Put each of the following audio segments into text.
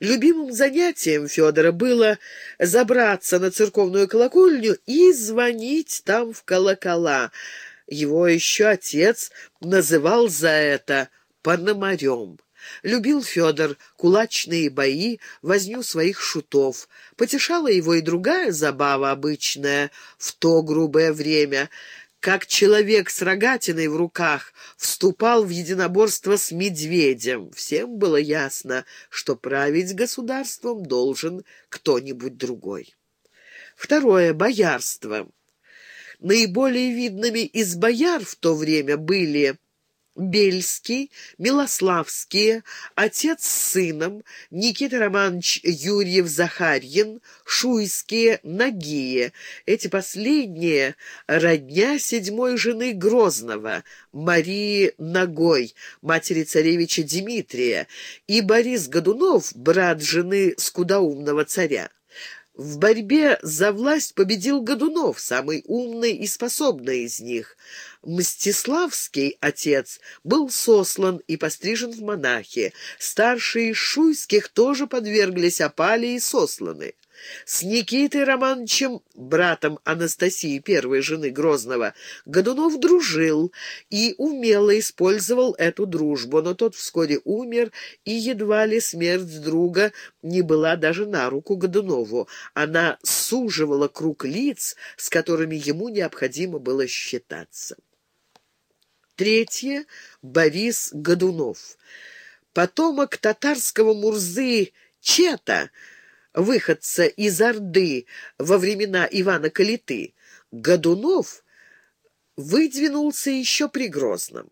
Любимым занятием Федора было забраться на церковную колокольню и звонить там в колокола. Его еще отец называл за это «пономарем». Любил Федор кулачные бои, возню своих шутов. Потешала его и другая забава обычная в то грубое время — как человек с рогатиной в руках вступал в единоборство с медведем. Всем было ясно, что править государством должен кто-нибудь другой. Второе — боярство. Наиболее видными из бояр в то время были Бельский, Милославские, отец с сыном, Никита Романович Юрьев-Захарьин, Шуйские, Нагие. Эти последние — родня седьмой жены Грозного, Марии Ногой, матери царевича Дмитрия, и Борис Годунов, брат жены скудоумного царя. В борьбе за власть победил Годунов, самый умный и способный из них. Мстиславский отец был сослан и пострижен в монахи. Старшие Шуйских тоже подверглись опале и сосланы. С Никитой Романовичем, братом Анастасии, первой жены Грозного, Годунов дружил и умело использовал эту дружбу, но тот вскоре умер, и едва ли смерть друга не была даже на руку Годунову. Она суживала круг лиц, с которыми ему необходимо было считаться. Третье — Борис Годунов. Потомок татарского Мурзы Чета — выходца из Орды во времена Ивана Калиты, Годунов выдвинулся еще при Грозном.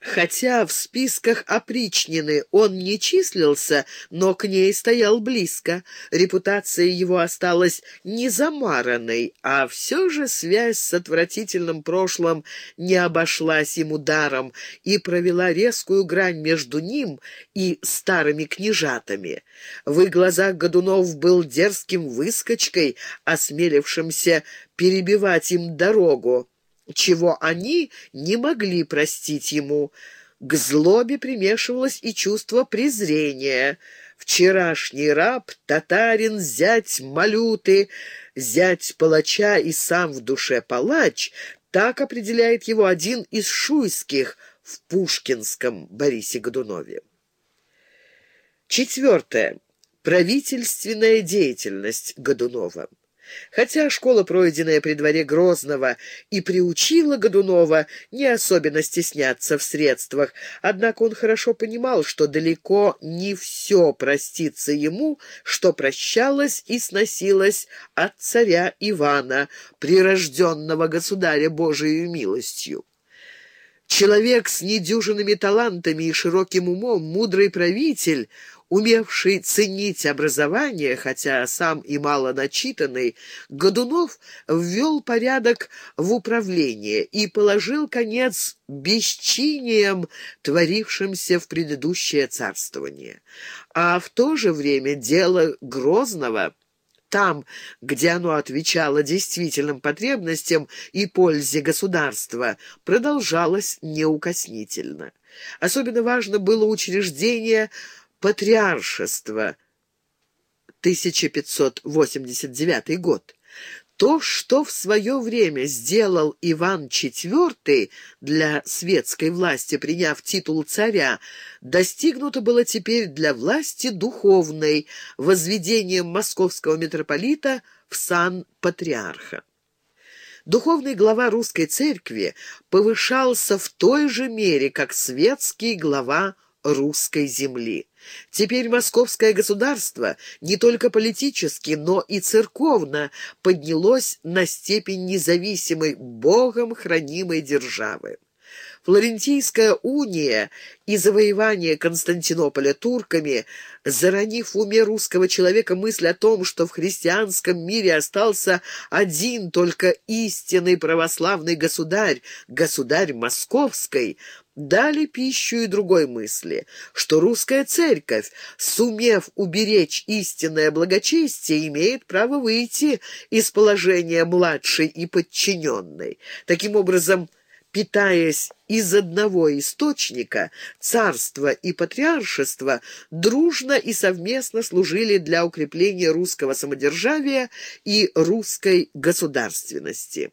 Хотя в списках опричнины он не числился, но к ней стоял близко. Репутация его осталась незамаранной, а все же связь с отвратительным прошлым не обошлась ему даром и провела резкую грань между ним и старыми княжатами. В их глазах Годунов был дерзким выскочкой, осмелившимся перебивать им дорогу чего они не могли простить ему. К злобе примешивалось и чувство презрения. Вчерашний раб, татарин, зять малюты, зять палача и сам в душе палач — так определяет его один из шуйских в Пушкинском Борисе Годунове. Четвертое. Правительственная деятельность Годунова. Хотя школа, пройденная при дворе Грозного, и приучила Годунова не особенно стесняться в средствах, однако он хорошо понимал, что далеко не все простится ему, что прощалось и сносилось от царя Ивана, прирожденного государя Божией милостью. Человек с недюжинными талантами и широким умом, мудрый правитель, умевший ценить образование, хотя сам и мало начитанный, Годунов ввел порядок в управление и положил конец бесчиниям, творившимся в предыдущее царствование. А в то же время дело Грозного — там, где оно отвечало действительным потребностям и пользе государства, продолжалось неукоснительно. Особенно важно было учреждение патриаршества, 1589 год. То, что в свое время сделал Иван IV для светской власти, приняв титул царя, достигнуто было теперь для власти духовной, возведением московского митрополита в сан патриарха. Духовный глава русской церкви повышался в той же мере, как светский глава русской земли. Теперь московское государство не только политически, но и церковно поднялось на степень независимой, Богом хранимой державы. Флорентийская уния и завоевание Константинополя турками, заронив в уме русского человека мысль о том, что в христианском мире остался один только истинный православный государь, государь московской, дали пищу и другой мысли, что русская церковь, сумев уберечь истинное благочестие, имеет право выйти из положения младшей и подчиненной. Таким образом, питаясь из одного источника, царство и патриаршество дружно и совместно служили для укрепления русского самодержавия и русской государственности.